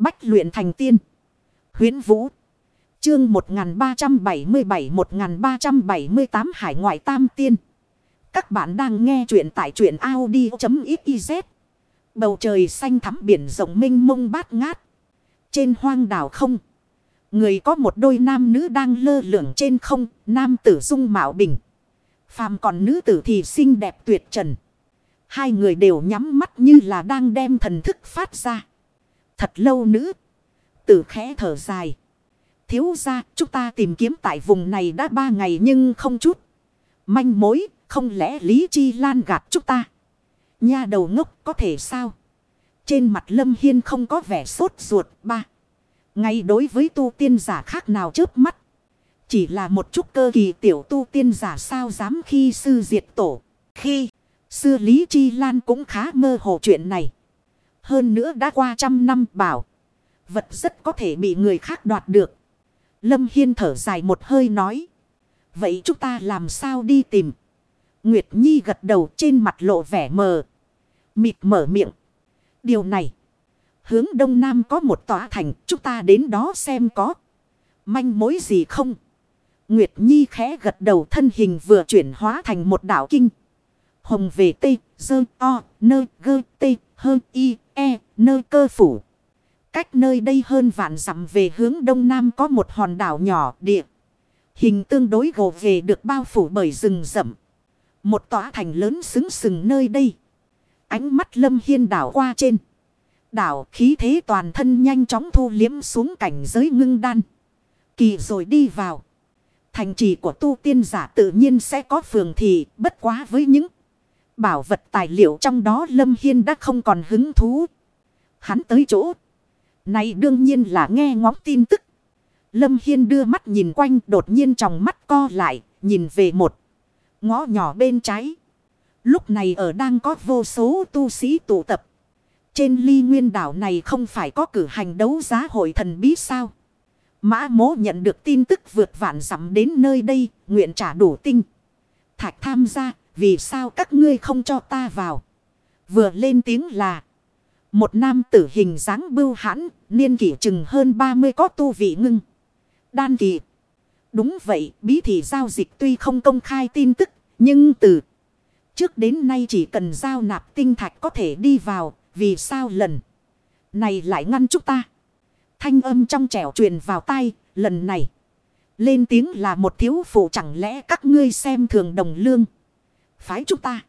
Bách luyện thành tiên. Huyến Vũ. Chương 1377-1378 Hải ngoại tam tiên. Các bạn đang nghe truyện tại truyện Audi.xyz. Bầu trời xanh thắm biển rộng mênh mông bát ngát. Trên hoang đảo không. Người có một đôi nam nữ đang lơ lửng trên không. Nam tử dung mạo bình. Phàm còn nữ tử thì xinh đẹp tuyệt trần. Hai người đều nhắm mắt như là đang đem thần thức phát ra. Thật lâu nữ. Tử khẽ thở dài. Thiếu ra chúng ta tìm kiếm tại vùng này đã ba ngày nhưng không chút. Manh mối, không lẽ Lý Chi Lan gạt chúng ta. Nha đầu ngốc, có thể sao? Trên mặt Lâm Hiên không có vẻ sốt ruột, ba. Ngay đối với tu tiên giả khác nào chớp mắt. Chỉ là một chút cơ kỳ tiểu tu tiên giả sao dám khi sư diệt tổ. Khi xưa Lý Chi Lan cũng khá mơ hồ chuyện này. Hơn nữa đã qua trăm năm bảo. Vật rất có thể bị người khác đoạt được. Lâm Hiên thở dài một hơi nói. Vậy chúng ta làm sao đi tìm? Nguyệt Nhi gật đầu trên mặt lộ vẻ mờ. Mịt mở miệng. Điều này. Hướng đông nam có một tòa thành. Chúng ta đến đó xem có. Manh mối gì không? Nguyệt Nhi khẽ gật đầu thân hình vừa chuyển hóa thành một đảo kinh. Hồng về tây, dơ, o, nơ, gơ, tê, hơ, y, e, nơi cơ phủ. Cách nơi đây hơn vạn dặm về hướng đông nam có một hòn đảo nhỏ địa. Hình tương đối gồ về được bao phủ bởi rừng rậm. Một tòa thành lớn xứng sừng nơi đây. Ánh mắt lâm hiên đảo qua trên. Đảo khí thế toàn thân nhanh chóng thu liếm xuống cảnh giới ngưng đan. Kỳ rồi đi vào. Thành trì của tu tiên giả tự nhiên sẽ có phường thị bất quá với những bảo vật tài liệu trong đó Lâm Hiên đã không còn hứng thú. Hắn tới chỗ. Này đương nhiên là nghe ngóng tin tức. Lâm Hiên đưa mắt nhìn quanh đột nhiên trong mắt co lại, nhìn về một ngõ nhỏ bên trái. Lúc này ở đang có vô số tu sĩ tụ tập. Trên ly nguyên đảo này không phải có cử hành đấu giá hội thần bí sao? Mã mố nhận được tin tức vượt vạn dặm đến nơi đây, nguyện trả đủ tinh. Thạch tham gia, vì sao các ngươi không cho ta vào? Vừa lên tiếng là một nam tử hình dáng bưu hãn, niên kỷ chừng hơn 30 có tu vị ngưng. Đan kỳ. Đúng vậy, bí thị giao dịch tuy không công khai tin tức, nhưng từ trước đến nay chỉ cần giao nạp tinh thạch có thể đi vào, vì sao lần này lại ngăn chúng ta? Thanh âm trong trẻo truyền vào tai, lần này. Lên tiếng là một thiếu phụ chẳng lẽ các ngươi xem thường đồng lương. Phái chúng ta.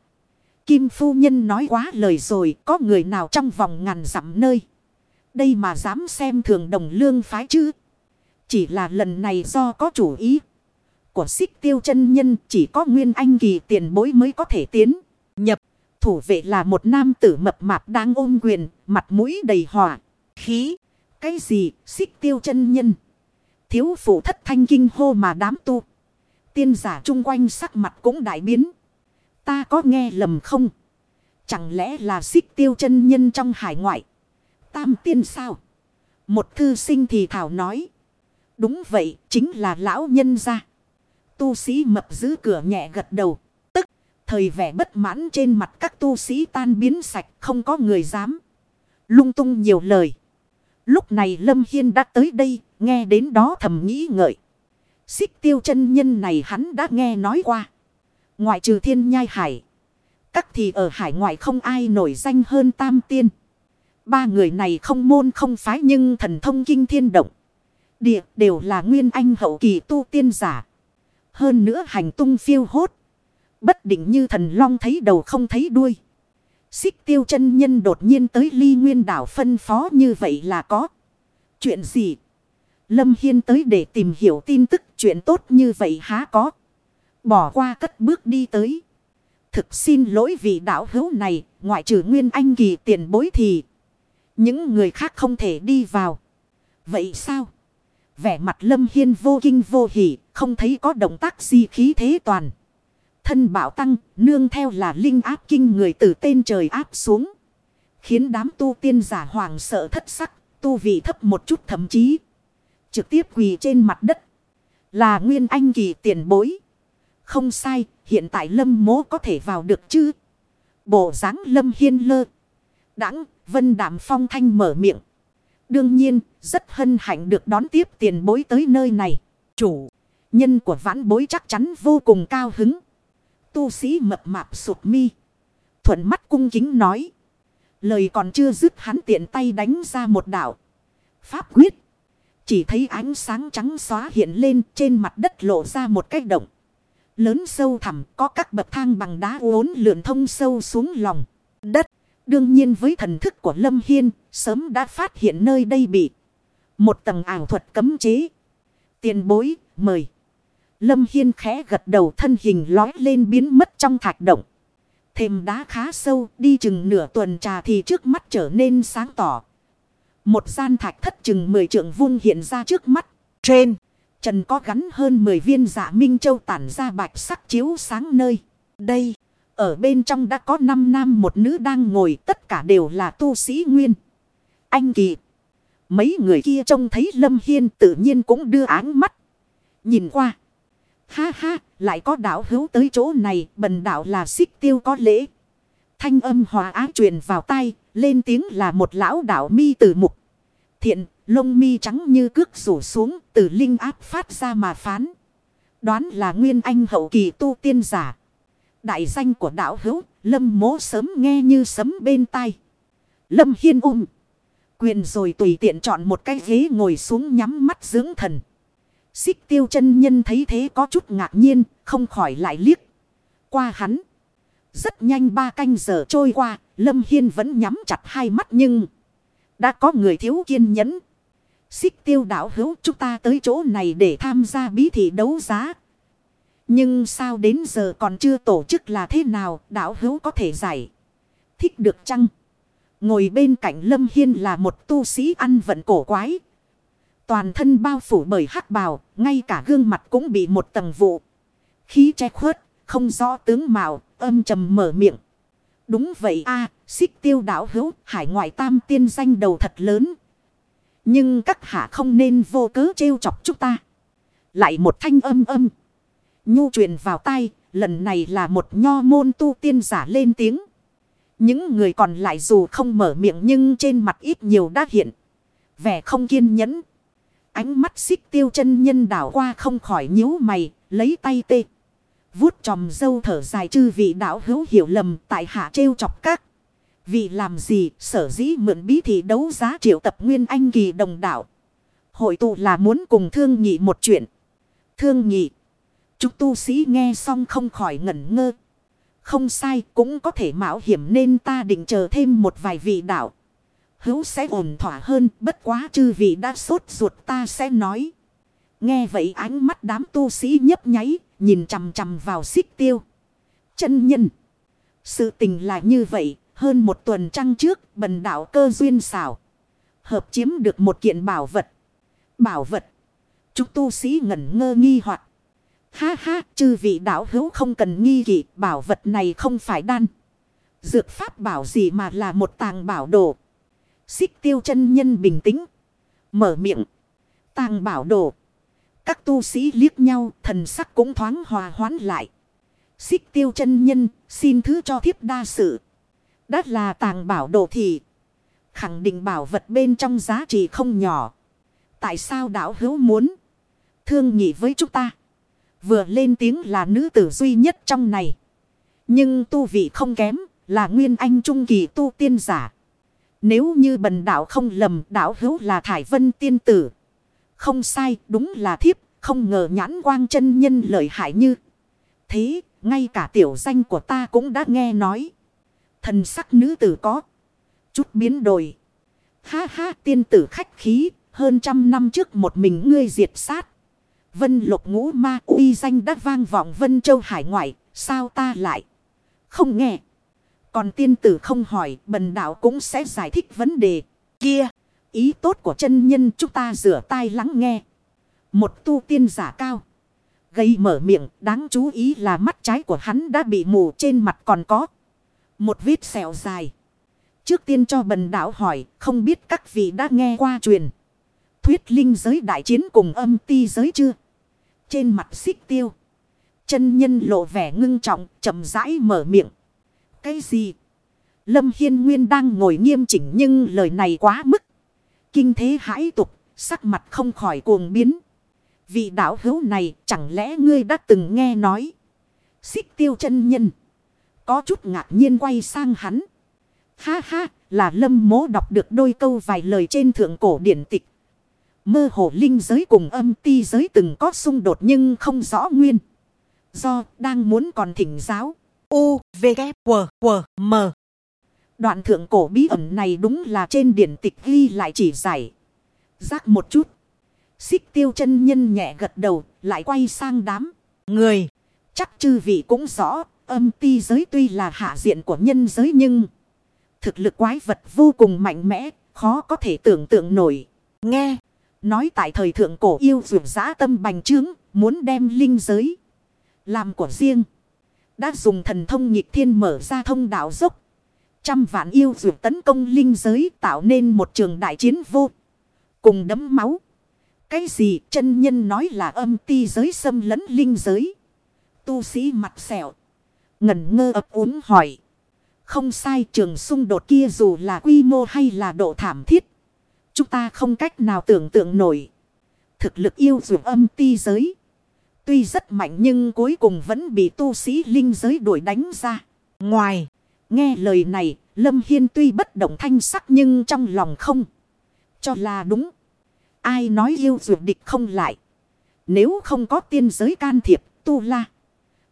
Kim phu nhân nói quá lời rồi, có người nào trong vòng ngàn dặm nơi. Đây mà dám xem thường đồng lương phái chứ. Chỉ là lần này do có chủ ý. Của xích tiêu chân nhân chỉ có nguyên anh kỳ tiền bối mới có thể tiến. Nhập. Thủ vệ là một nam tử mập mạp đang ôm quyền. Mặt mũi đầy hỏa. Khí. Cái gì xích tiêu chân nhân. Thiếu phụ thất thanh kinh hô mà đám tu. Tiên giả chung quanh sắc mặt cũng đại biến. Ta có nghe lầm không? Chẳng lẽ là xích tiêu chân nhân trong hải ngoại? Tam tiên sao? Một thư sinh thì thảo nói. Đúng vậy, chính là lão nhân gia. Tu sĩ mập giữ cửa nhẹ gật đầu. Tức, thời vẻ bất mãn trên mặt các tu sĩ tan biến sạch, không có người dám. Lung tung nhiều lời. Lúc này Lâm Hiên đã tới đây, nghe đến đó thầm nghĩ ngợi. Xích tiêu chân nhân này hắn đã nghe nói qua. Ngoại trừ thiên nhai hải. Các thì ở hải ngoại không ai nổi danh hơn tam tiên. Ba người này không môn không phái nhưng thần thông kinh thiên động. Địa đều là nguyên anh hậu kỳ tu tiên giả. Hơn nữa hành tung phiêu hốt. Bất định như thần long thấy đầu không thấy đuôi. Xích tiêu chân nhân đột nhiên tới ly nguyên đảo phân phó như vậy là có. Chuyện gì? Lâm Hiên tới để tìm hiểu tin tức chuyện tốt như vậy há có. Bỏ qua cất bước đi tới. Thực xin lỗi vì đạo hữu này, ngoại trừ Nguyên Anh kỳ tiền bối thì. Những người khác không thể đi vào. Vậy sao? Vẻ mặt lâm hiên vô kinh vô hỉ, không thấy có động tác gì khí thế toàn. Thân bảo tăng, nương theo là linh áp kinh người từ tên trời áp xuống. Khiến đám tu tiên giả hoàng sợ thất sắc, tu vị thấp một chút thậm chí. Trực tiếp quỳ trên mặt đất. Là nguyên anh kỳ tiền bối. Không sai, hiện tại lâm mố có thể vào được chứ? Bộ dáng lâm hiên lơ. Đãng vân đạm phong thanh mở miệng. Đương nhiên, rất hân hạnh được đón tiếp tiền bối tới nơi này. Chủ, nhân của vãn bối chắc chắn vô cùng cao hứng. Tu sĩ mập mạp sụp mi. Thuận mắt cung kính nói. Lời còn chưa dứt hắn tiện tay đánh ra một đạo. Pháp quyết. Chỉ thấy ánh sáng trắng xóa hiện lên trên mặt đất lộ ra một cái động. Lớn sâu thẳm có các bậc thang bằng đá uốn lượn thông sâu xuống lòng đất. Đương nhiên với thần thức của Lâm Hiên, sớm đã phát hiện nơi đây bị một tầng ảo thuật cấm chế. Tiền bối, mời. Lâm Hiên khẽ gật đầu thân hình lói lên biến mất trong thạch động. thềm đá khá sâu, đi chừng nửa tuần trà thì trước mắt trở nên sáng tỏ. Một gian thạch thất chừng 10 trượng vuông hiện ra trước mắt. Trên, trần có gắn hơn 10 viên dạ minh châu tản ra bạch sắc chiếu sáng nơi. Đây. Ở bên trong đã có 5 nam một nữ đang ngồi tất cả đều là tu sĩ nguyên. Anh kỳ. Mấy người kia trông thấy Lâm Hiên tự nhiên cũng đưa áng mắt. Nhìn qua. Ha ha, lại có đạo hữu tới chỗ này, bần đạo là xích tiêu có lễ. Thanh âm hòa áng truyền vào tay, lên tiếng là một lão đạo mi tử mục. Thiện, lông mi trắng như cước rủ xuống, từ linh áp phát ra mà phán. Đoán là nguyên anh hậu kỳ tu tiên giả. Đại danh của đạo hữu, lâm mố sớm nghe như sấm bên tai. Lâm hiên um Quyền rồi tùy tiện chọn một cái ghế ngồi xuống nhắm mắt dưỡng thần. Xích tiêu chân nhân thấy thế có chút ngạc nhiên, không khỏi lại liếc. Qua hắn. Rất nhanh ba canh giờ trôi qua, Lâm Hiên vẫn nhắm chặt hai mắt nhưng... Đã có người thiếu kiên nhẫn. Xích tiêu đảo hữu chúng ta tới chỗ này để tham gia bí thị đấu giá. Nhưng sao đến giờ còn chưa tổ chức là thế nào đảo hữu có thể giải. Thích được chăng? Ngồi bên cạnh Lâm Hiên là một tu sĩ ăn vận cổ quái. Toàn thân bao phủ bởi hắc bào, ngay cả gương mặt cũng bị một tầng vụ. Khí che khuất, không rõ tướng mạo, âm trầm mở miệng. Đúng vậy a xích tiêu đảo hữu, hải ngoại tam tiên danh đầu thật lớn. Nhưng các hạ không nên vô cớ trêu chọc chúng ta. Lại một thanh âm âm. Nhu truyền vào tay, lần này là một nho môn tu tiên giả lên tiếng. Những người còn lại dù không mở miệng nhưng trên mặt ít nhiều đã hiện. Vẻ không kiên nhẫn. Ánh mắt xích tiêu chân nhân đảo qua không khỏi nhíu mày, lấy tay tê. Vuốt tròm dâu thở dài chư vị đảo hữu hiểu lầm tại hạ trêu chọc các. Vì làm gì, sở dĩ mượn bí thị đấu giá triệu tập nguyên anh kỳ đồng đạo. Hội tụ là muốn cùng thương nhị một chuyện. Thương nhị. Chúng tu sĩ nghe xong không khỏi ngẩn ngơ. Không sai, cũng có thể mạo hiểm nên ta định chờ thêm một vài vị đạo. Hữu sẽ ổn thỏa hơn, bất quá chư vị đã sốt ruột ta sẽ nói. Nghe vậy ánh mắt đám tu sĩ nhấp nháy, nhìn chằm chằm vào xích tiêu. Chân nhân. Sự tình là như vậy hơn một tuần trăng trước bần đạo cơ duyên xảo. Hợp chiếm được một kiện bảo vật. Bảo vật. Chúng tu sĩ ngẩn ngơ nghi hoặc Ha ha, chư vị đạo hữu không cần nghi kỵ, bảo vật này không phải đan. Dược pháp bảo gì mà là một tàng bảo đồ. Xích tiêu chân nhân bình tĩnh. Mở miệng. Tàng bảo đồ. Các tu sĩ liếc nhau, thần sắc cũng thoáng hòa hoãn lại. Xích tiêu chân nhân, xin thứ cho thiếp đa sự. Đã là tàng bảo đồ thị Khẳng định bảo vật bên trong giá trị không nhỏ. Tại sao đạo hữu muốn thương nhị với chúng ta? Vừa lên tiếng là nữ tử duy nhất trong này. Nhưng tu vị không kém, là nguyên anh trung kỳ tu tiên giả. Nếu như bần đạo không lầm đạo hữu là Thải Vân tiên tử. Không sai, đúng là thiếp, không ngờ nhãn quang chân nhân lợi hại như. Thế, ngay cả tiểu danh của ta cũng đã nghe nói. Thần sắc nữ tử có. Chút biến đổi. Ha ha tiên tử khách khí, hơn trăm năm trước một mình ngươi diệt sát. Vân lục ngũ ma uy danh đã vang vọng Vân Châu Hải ngoại, sao ta lại không nghe. Còn tiên tử không hỏi, bần đạo cũng sẽ giải thích vấn đề kia. Ý tốt của chân nhân chúng ta rửa tai lắng nghe. Một tu tiên giả cao. Gây mở miệng, đáng chú ý là mắt trái của hắn đã bị mù trên mặt còn có. Một vết sẹo dài. Trước tiên cho bần đảo hỏi, không biết các vị đã nghe qua truyền. Thuyết linh giới đại chiến cùng âm ti giới chưa? Trên mặt xích tiêu. Chân nhân lộ vẻ ngưng trọng, chậm rãi mở miệng. Cái gì? Lâm Hiên Nguyên đang ngồi nghiêm chỉnh nhưng lời này quá mức. Kinh thế hãi tục, sắc mặt không khỏi cuồng biến. Vị đảo hữu này chẳng lẽ ngươi đã từng nghe nói. Xích tiêu chân nhân. Có chút ngạc nhiên quay sang hắn. Ha ha, là lâm mố đọc được đôi câu vài lời trên thượng cổ điển tịch. Mơ hồ linh giới cùng âm ti giới từng có xung đột nhưng không rõ nguyên. Do đang muốn còn thỉnh giáo. U, V, K, W, W, M. Đoạn thượng cổ bí ẩn này đúng là trên điển tịch ghi lại chỉ giải. Giác một chút. Xích tiêu chân nhân nhẹ gật đầu, lại quay sang đám. Người, chắc chư vị cũng rõ, âm ti giới tuy là hạ diện của nhân giới nhưng... Thực lực quái vật vô cùng mạnh mẽ, khó có thể tưởng tượng nổi. nghe, Nói tại thời thượng cổ yêu dược giã tâm bành trướng, muốn đem linh giới. Làm của riêng. Đã dùng thần thông nhịp thiên mở ra thông đạo dốc. Trăm vạn yêu dược tấn công linh giới tạo nên một trường đại chiến vô. Cùng đấm máu. Cái gì chân nhân nói là âm ti giới xâm lấn linh giới. Tu sĩ mặt sẹo. Ngẩn ngơ ấp úng hỏi. Không sai trường xung đột kia dù là quy mô hay là độ thảm thiết. Chúng ta không cách nào tưởng tượng nổi. Thực lực yêu dù âm ti giới. Tuy rất mạnh nhưng cuối cùng vẫn bị tu sĩ linh giới đuổi đánh ra. ngoài, Nghe lời này, Lâm Hiên tuy bất động thanh sắc nhưng trong lòng không. Cho là đúng. Ai nói yêu dù địch không lại. Nếu không có tiên giới can thiệp, tu la.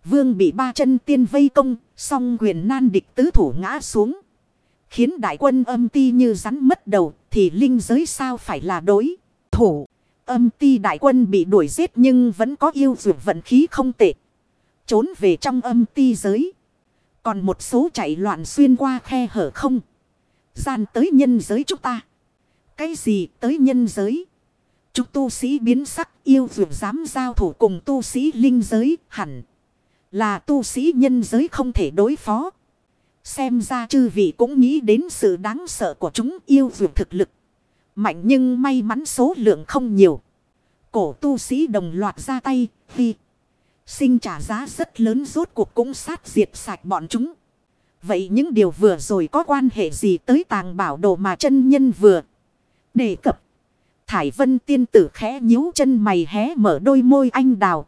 Vương bị ba chân tiên vây công, song quyền nan địch tứ thủ ngã xuống. Khiến đại quân âm ti như rắn mất đầu, thì linh giới sao phải là đối. thủ, Âm ti đại quân bị đuổi giết nhưng vẫn có yêu dụ vận khí không tệ. Trốn về trong âm ti giới. Còn một số chạy loạn xuyên qua khe hở không. Gian tới nhân giới chúng ta. Cái gì tới nhân giới? Chúng tu sĩ biến sắc yêu dụ dám giao thủ cùng tu sĩ linh giới hẳn. Là tu sĩ nhân giới không thể đối phó. Xem ra chư vị cũng nghĩ đến sự đáng sợ của chúng yêu vượt thực lực. Mạnh nhưng may mắn số lượng không nhiều. Cổ tu sĩ đồng loạt ra tay, vì sinh trả giá rất lớn rốt cuộc cũng sát diệt sạch bọn chúng. Vậy những điều vừa rồi có quan hệ gì tới tàng bảo đồ mà chân nhân vừa đề cập? Thải vân tiên tử khẽ nhíu chân mày hé mở đôi môi anh đào.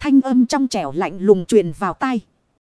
Thanh âm trong trẻo lạnh lùng truyền vào tai.